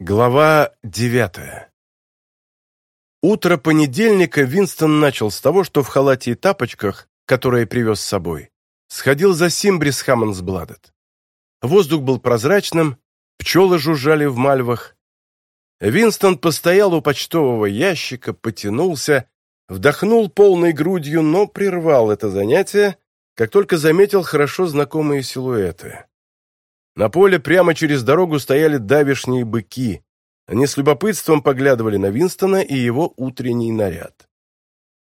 Глава девятая. Утро понедельника Винстон начал с того, что в халате и тапочках, которые привез с собой, сходил за Симбрис Хаммонсбладет. Воздух был прозрачным, пчелы жужжали в мальвах. Винстон постоял у почтового ящика, потянулся, вдохнул полной грудью, но прервал это занятие, как только заметил хорошо знакомые силуэты. На поле прямо через дорогу стояли давишние быки. Они с любопытством поглядывали на Винстона и его утренний наряд.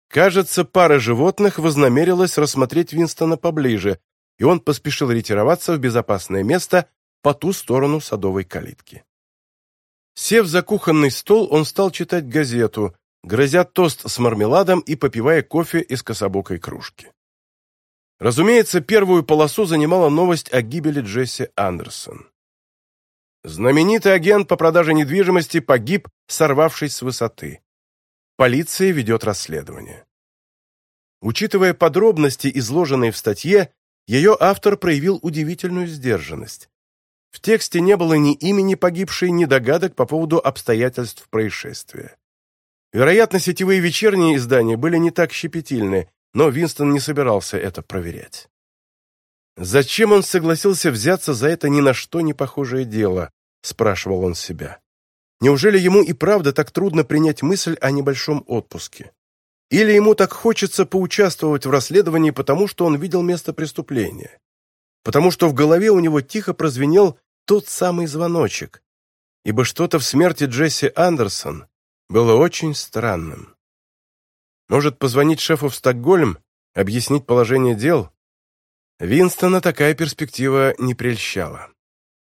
Кажется, пара животных вознамерилась рассмотреть Винстона поближе, и он поспешил ретироваться в безопасное место по ту сторону садовой калитки. Сев за кухонный стол, он стал читать газету, грозя тост с мармеладом и попивая кофе из кособокой кружки. Разумеется, первую полосу занимала новость о гибели Джесси Андерсон. Знаменитый агент по продаже недвижимости погиб, сорвавшись с высоты. Полиция ведет расследование. Учитывая подробности, изложенные в статье, ее автор проявил удивительную сдержанность. В тексте не было ни имени погибшей, ни догадок по поводу обстоятельств происшествия. Вероятно, сетевые вечерние издания были не так щепетильны, но Винстон не собирался это проверять. «Зачем он согласился взяться за это ни на что не похожее дело?» – спрашивал он себя. «Неужели ему и правда так трудно принять мысль о небольшом отпуске? Или ему так хочется поучаствовать в расследовании, потому что он видел место преступления? Потому что в голове у него тихо прозвенел тот самый звоночек, ибо что-то в смерти Джесси Андерсон было очень странным». Может, позвонить шефу в Стокгольм, объяснить положение дел? Винстона такая перспектива не прельщала.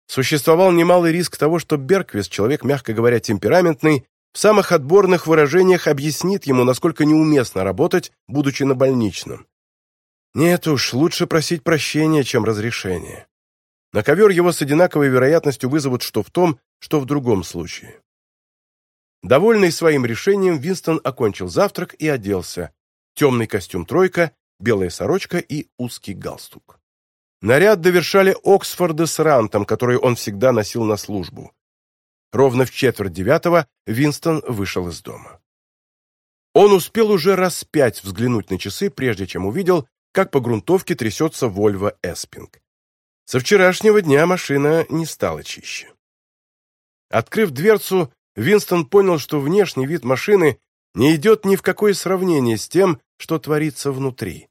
Существовал немалый риск того, что Берквис, человек, мягко говоря, темпераментный, в самых отборных выражениях объяснит ему, насколько неуместно работать, будучи на больничном. Нет уж, лучше просить прощения, чем разрешения. На ковер его с одинаковой вероятностью вызовут что в том, что в другом случае. Довольный своим решением, Винстон окончил завтрак и оделся. Темный костюм «тройка», белая сорочка и узкий галстук. Наряд довершали Оксфорда с рантом, который он всегда носил на службу. Ровно в четверть девятого Винстон вышел из дома. Он успел уже раз пять взглянуть на часы, прежде чем увидел, как по грунтовке трясется Вольво Эспинг. Со вчерашнего дня машина не стала чище. Открыв дверцу, Винстон понял, что внешний вид машины не идет ни в какое сравнение с тем, что творится внутри.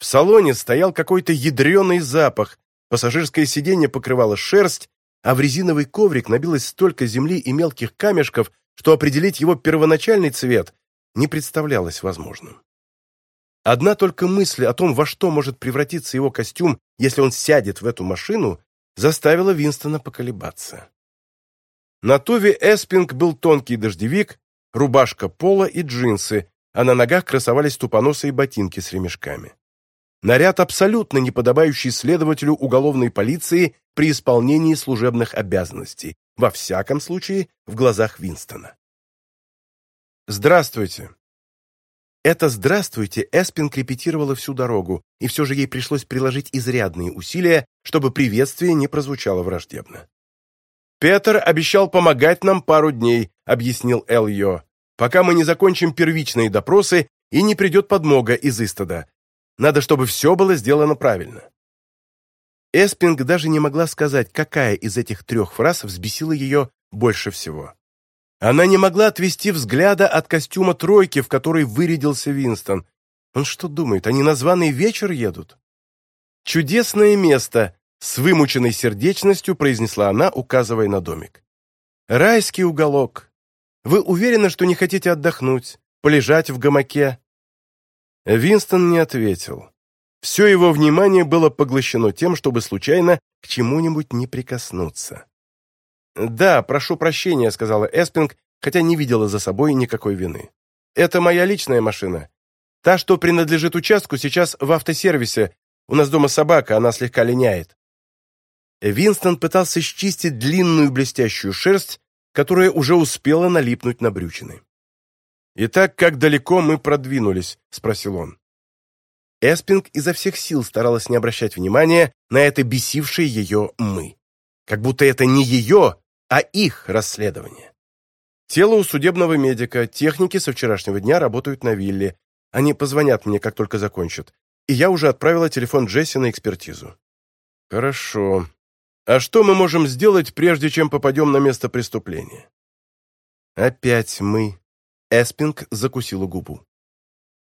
В салоне стоял какой-то ядреный запах, пассажирское сиденье покрывало шерсть, а в резиновый коврик набилось столько земли и мелких камешков, что определить его первоначальный цвет не представлялось возможным. Одна только мысль о том, во что может превратиться его костюм, если он сядет в эту машину, заставила Винстона поколебаться. На Натове Эспинг был тонкий дождевик, рубашка пола и джинсы, а на ногах красовались тупоносы и ботинки с ремешками. Наряд, абсолютно неподобающий следователю уголовной полиции при исполнении служебных обязанностей, во всяком случае, в глазах Винстона. «Здравствуйте!» Это «здравствуйте» Эспинг репетировала всю дорогу, и все же ей пришлось приложить изрядные усилия, чтобы приветствие не прозвучало враждебно. Петр обещал помогать нам пару дней, объяснил Йо, пока мы не закончим первичные допросы и не придет подмога из Истода. Надо, чтобы все было сделано правильно. Эспинг даже не могла сказать, какая из этих трех фраз взбесила ее больше всего. Она не могла отвести взгляда от костюма тройки, в который вырядился Винстон. Он что думает, они на званый вечер едут? Чудесное место, с вымученной сердечностью произнесла она, указывая на домик. «Райский уголок. Вы уверены, что не хотите отдохнуть, полежать в гамаке?» Винстон не ответил. Все его внимание было поглощено тем, чтобы случайно к чему-нибудь не прикоснуться. «Да, прошу прощения», — сказала Эспинг, хотя не видела за собой никакой вины. «Это моя личная машина. Та, что принадлежит участку, сейчас в автосервисе. У нас дома собака, она слегка линяет». Э, Винстон пытался счистить длинную блестящую шерсть, которая уже успела налипнуть на брючины. «Итак, как далеко мы продвинулись?» – спросил он. Эспинг изо всех сил старалась не обращать внимания на это бесившее ее «мы». Как будто это не ее, а их расследование. Тело у судебного медика, техники со вчерашнего дня работают на вилле. Они позвонят мне, как только закончат. И я уже отправила телефон Джесси на экспертизу. «Хорошо», а что мы можем сделать, прежде чем попадем на место преступления? Опять мы. Эспинг закусила губу.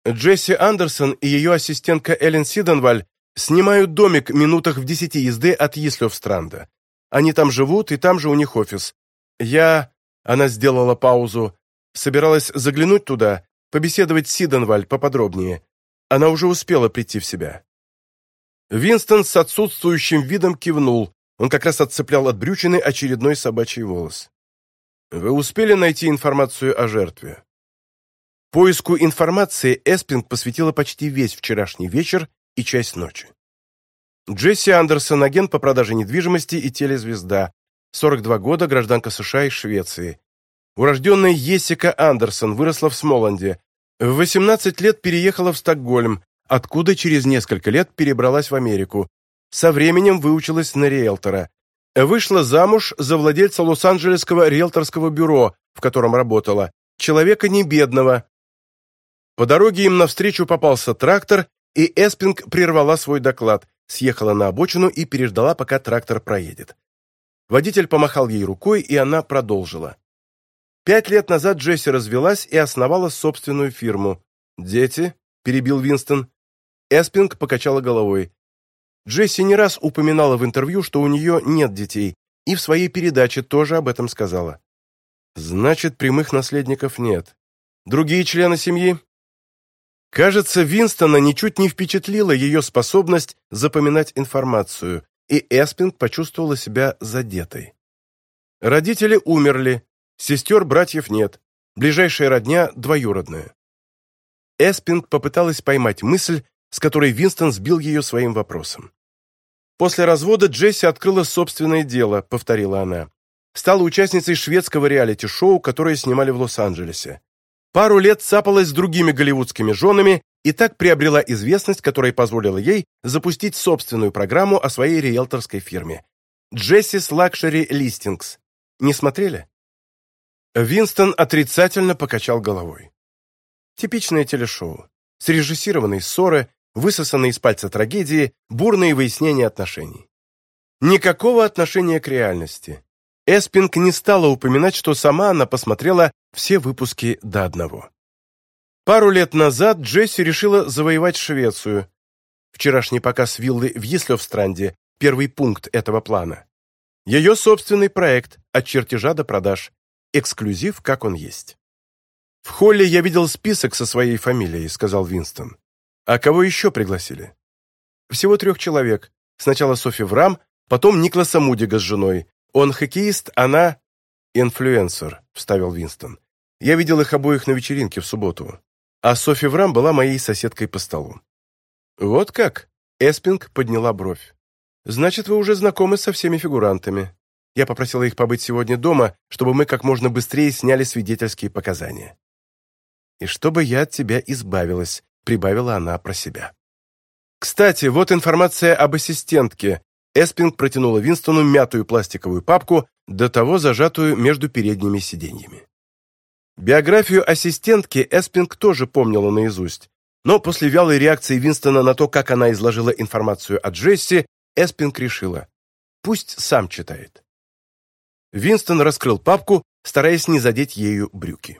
Джесси Андерсон и ее ассистентка Эллен Сиденваль снимают домик минутах в десяти езды от Ислёвстранда. Они там живут, и там же у них офис. Я...» Она сделала паузу. Собиралась заглянуть туда, побеседовать с Сиденваль поподробнее. Она уже успела прийти в себя. Винстон с отсутствующим видом кивнул, Он как раз отцеплял от брючины очередной собачий волос. «Вы успели найти информацию о жертве?» Поиску информации Эспинг посвятила почти весь вчерашний вечер и часть ночи. Джесси Андерсон, агент по продаже недвижимости и телезвезда, 42 года, гражданка США и Швеции. Урожденная Ессика Андерсон выросла в Смоланде. В 18 лет переехала в Стокгольм, откуда через несколько лет перебралась в Америку. Со временем выучилась на риэлтора. Вышла замуж за владельца Лос-Анджелесского риэлторского бюро, в котором работала, человека не бедного. По дороге им навстречу попался трактор, и Эспинг прервала свой доклад, съехала на обочину и переждала, пока трактор проедет. Водитель помахал ей рукой, и она продолжила. Пять лет назад Джесси развелась и основала собственную фирму. «Дети?» – перебил Винстон. Эспинг покачала головой. Джесси не раз упоминала в интервью, что у нее нет детей, и в своей передаче тоже об этом сказала. Значит, прямых наследников нет. Другие члены семьи? Кажется, Винстона ничуть не впечатлила ее способность запоминать информацию, и Эспинг почувствовала себя задетой. Родители умерли, сестер, братьев нет, ближайшая родня двоюродная. Эспинг попыталась поймать мысль, с которой Винстон сбил ее своим вопросом. После развода Джесси открыла собственное дело, повторила она. Стала участницей шведского реалити-шоу, которое снимали в Лос-Анджелесе. Пару лет цапалась с другими голливудскими женами и так приобрела известность, которая позволила ей запустить собственную программу о своей риэлторской фирме. Джессис Лакшери Листингс. Не смотрели? Винстон отрицательно покачал головой. Типичное телешоу. Срежиссированные ссоры, высосанные из пальца трагедии, бурные выяснения отношений. Никакого отношения к реальности. Эспинг не стала упоминать, что сама она посмотрела все выпуски до одного. Пару лет назад Джесси решила завоевать Швецию. Вчерашний показ виллы в Йислёвстранде – первый пункт этого плана. Ее собственный проект от чертежа до продаж. Эксклюзив, как он есть. «В холле я видел список со своей фамилией», – сказал Винстон. А кого еще пригласили? Всего трех человек. Сначала Софи Врам, потом Никласа Мудига с женой. Он хоккеист, она... «Инфлюенсер», — вставил Винстон. «Я видел их обоих на вечеринке в субботу. А Софи Врам была моей соседкой по столу». «Вот как?» — Эспинг подняла бровь. «Значит, вы уже знакомы со всеми фигурантами. Я попросила их побыть сегодня дома, чтобы мы как можно быстрее сняли свидетельские показания». «И чтобы я от тебя избавилась», прибавила она про себя. «Кстати, вот информация об ассистентке». Эспинг протянула Винстону мятую пластиковую папку, до того зажатую между передними сиденьями. Биографию ассистентки Эспинг тоже помнила наизусть, но после вялой реакции Винстона на то, как она изложила информацию о Джесси, Эспинг решила «пусть сам читает». Винстон раскрыл папку, стараясь не задеть ею брюки.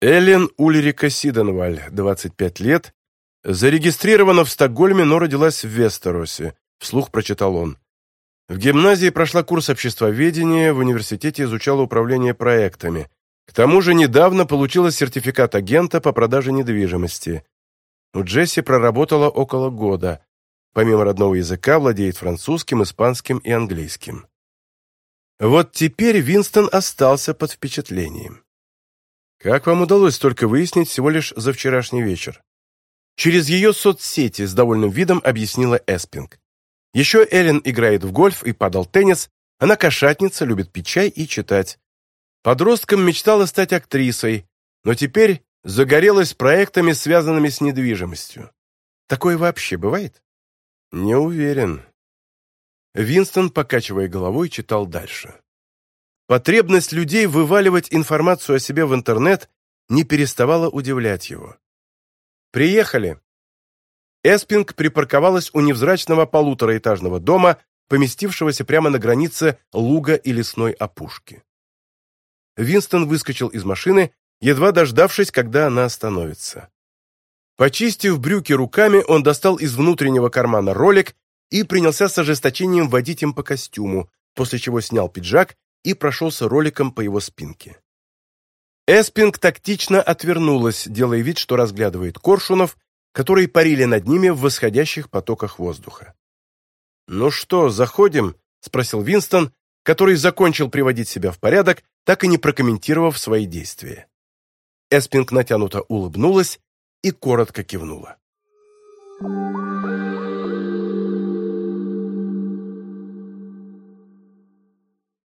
Эллен Ульрика Сиденваль, 25 лет, зарегистрирована в Стокгольме, но родилась в Вестеросе, вслух прочитал он. В гимназии прошла курс обществоведения, в университете изучала управление проектами. К тому же недавно получила сертификат агента по продаже недвижимости. У Джесси проработала около года. Помимо родного языка владеет французским, испанским и английским. Вот теперь Винстон остался под впечатлением. Как вам удалось только выяснить всего лишь за вчерашний вечер? Через ее соцсети с довольным видом объяснила Эспинг. Еще Эллен играет в гольф и падал теннис, она кошатница, любит пить чай и читать. Подростком мечтала стать актрисой, но теперь загорелась проектами, связанными с недвижимостью. Такое вообще бывает? Не уверен. Винстон, покачивая головой, читал дальше. Потребность людей вываливать информацию о себе в интернет не переставала удивлять его. «Приехали!» Эспинг припарковалась у невзрачного полутораэтажного дома, поместившегося прямо на границе луга и лесной опушки. Винстон выскочил из машины, едва дождавшись, когда она остановится. Почистив брюки руками, он достал из внутреннего кармана ролик и принялся с ожесточением водить им по костюму, после чего снял пиджак и прошелся роликом по его спинке. Эспинг тактично отвернулась, делая вид, что разглядывает коршунов, которые парили над ними в восходящих потоках воздуха. «Ну что, заходим?» – спросил Винстон, который закончил приводить себя в порядок, так и не прокомментировав свои действия. Эспинг натянуто улыбнулась и коротко кивнула.